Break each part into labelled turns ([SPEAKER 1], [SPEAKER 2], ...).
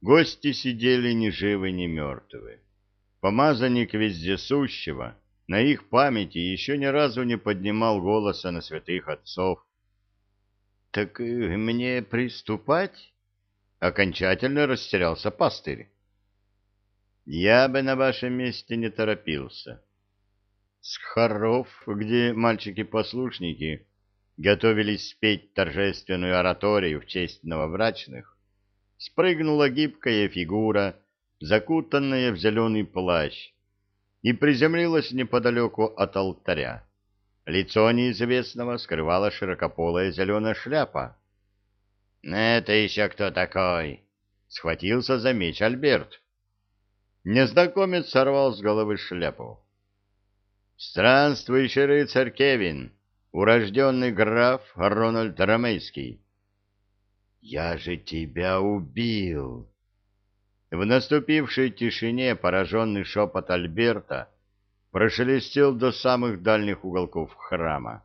[SPEAKER 1] Гости сидели ни живы, ни мертвы. Помазанник вездесущего на их памяти еще ни разу не поднимал голоса на святых отцов. — Так мне приступать? — окончательно растерялся пастырь. — Я бы на вашем месте не торопился. С хоров, где мальчики-послушники готовились спеть торжественную ораторию в честь новобрачных, спрыгнула гибкая фигура, закутанная в зеленый плащ, и приземлилась неподалеку от алтаря. Лицо неизвестного скрывала широкополая зеленая шляпа. — Это еще кто такой? — схватился за меч Альберт. Незнакомец сорвал с головы шляпу. — Странствующий рыцарь Кевин, урожденный граф Рональд Ромейский. «Я же тебя убил!» В наступившей тишине пораженный шепот Альберта прошелестел до самых дальних уголков храма.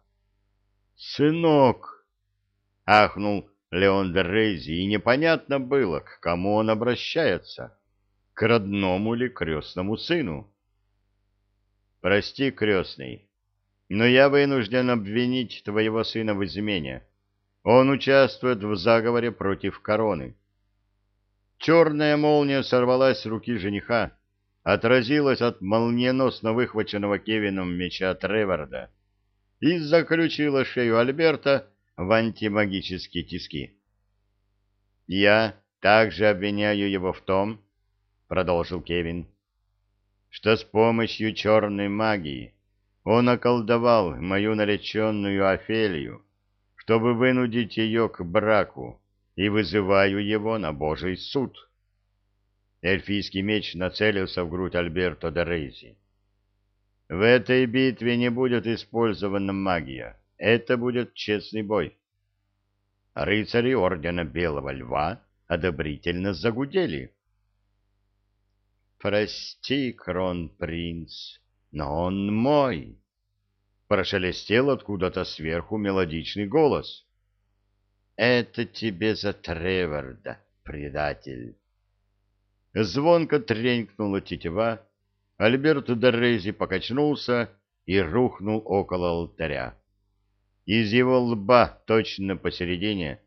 [SPEAKER 1] «Сынок!» — ахнул Леон Дерези, и непонятно было, к кому он обращается, к родному или крестному сыну. «Прости, крестный, но я вынужден обвинить твоего сына в измене. Он участвует в заговоре против короны. Черная молния сорвалась с руки жениха, отразилась от молниеносно выхваченного Кевином меча Треворда и заключила шею Альберта в антимагические тиски. «Я также обвиняю его в том, — продолжил Кевин, — что с помощью черной магии он околдовал мою нареченную Офелию, чтобы вынудить ее к браку, и вызываю его на Божий суд. Эльфийский меч нацелился в грудь Альберто де Рейзи. В этой битве не будет использована магия. Это будет честный бой. Рыцари Ордена Белого Льва одобрительно загудели. «Прости, кронпринц, но он мой!» Прошелестел откуда-то сверху мелодичный голос. «Это тебе за Треворда, предатель!» Звонко тренькнула тетива, Альберт Дорези покачнулся и рухнул около алтаря. Из его лба точно посередине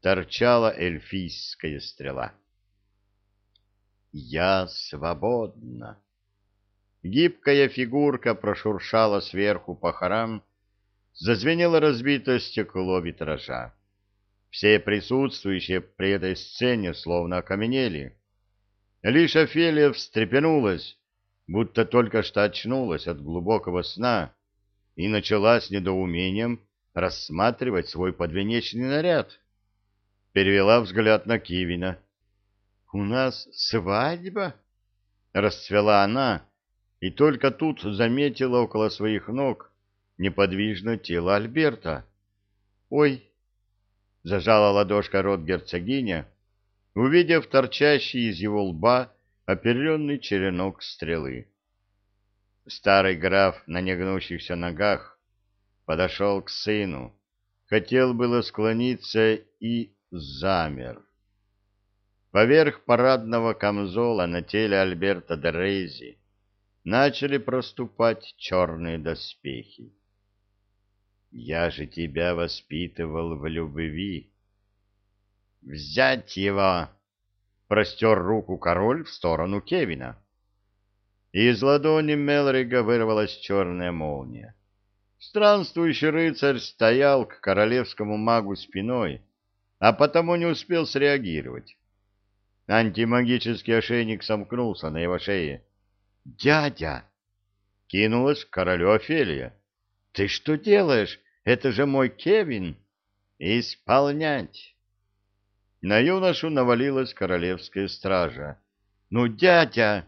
[SPEAKER 1] торчала эльфийская стрела. «Я свободна!» Гибкая фигурка прошуршала сверху по хорам, зазвенело разбитое стекло витража. Все присутствующие при этой сцене словно окаменели. Лишь Офелия встрепенулась, будто только что очнулась от глубокого сна и начала с недоумением рассматривать свой подвенечный наряд. Перевела взгляд на Кивина. — У нас свадьба? — расцвела она, и только тут заметила около своих ног неподвижно тело Альберта. «Ой!» — зажала ладошка рот герцогиня, увидев торчащий из его лба оперенный черенок стрелы. Старый граф на негнущихся ногах подошел к сыну, хотел было склониться и замер. Поверх парадного камзола на теле Альберта де Рейзи начали проступать черные доспехи. «Я же тебя воспитывал в любви». «Взять его!» — простер руку король в сторону Кевина. Из ладони Мелрига вырвалась черная молния. Странствующий рыцарь стоял к королевскому магу спиной, а потому не успел среагировать. Антимагический ошейник сомкнулся на его шее. «Дядя!» — кинулась к королю Офелия. «Ты что делаешь? Это же мой Кевин!» «Исполнять!» На юношу навалилась королевская стража. «Ну, дядя!»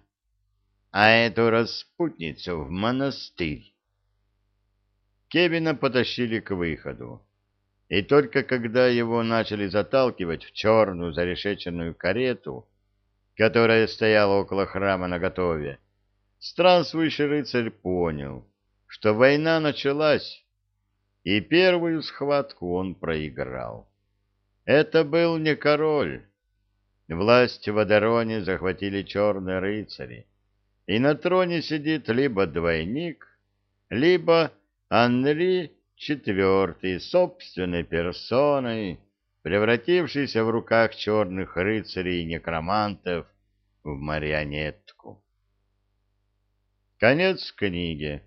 [SPEAKER 1] «А эту распутницу в монастырь!» Кевина потащили к выходу. И только когда его начали заталкивать в черную зарешеченную карету, которая стояла около храма наготове, странствующий рыцарь понял, что война началась, и первую схватку он проиграл. Это был не король. власть в Адероне захватили черные рыцари, и на троне сидит либо двойник, либо Анри IV собственной персоной, превратившийся в руках черных рыцарей и некромантов в марионетку. Конец книги.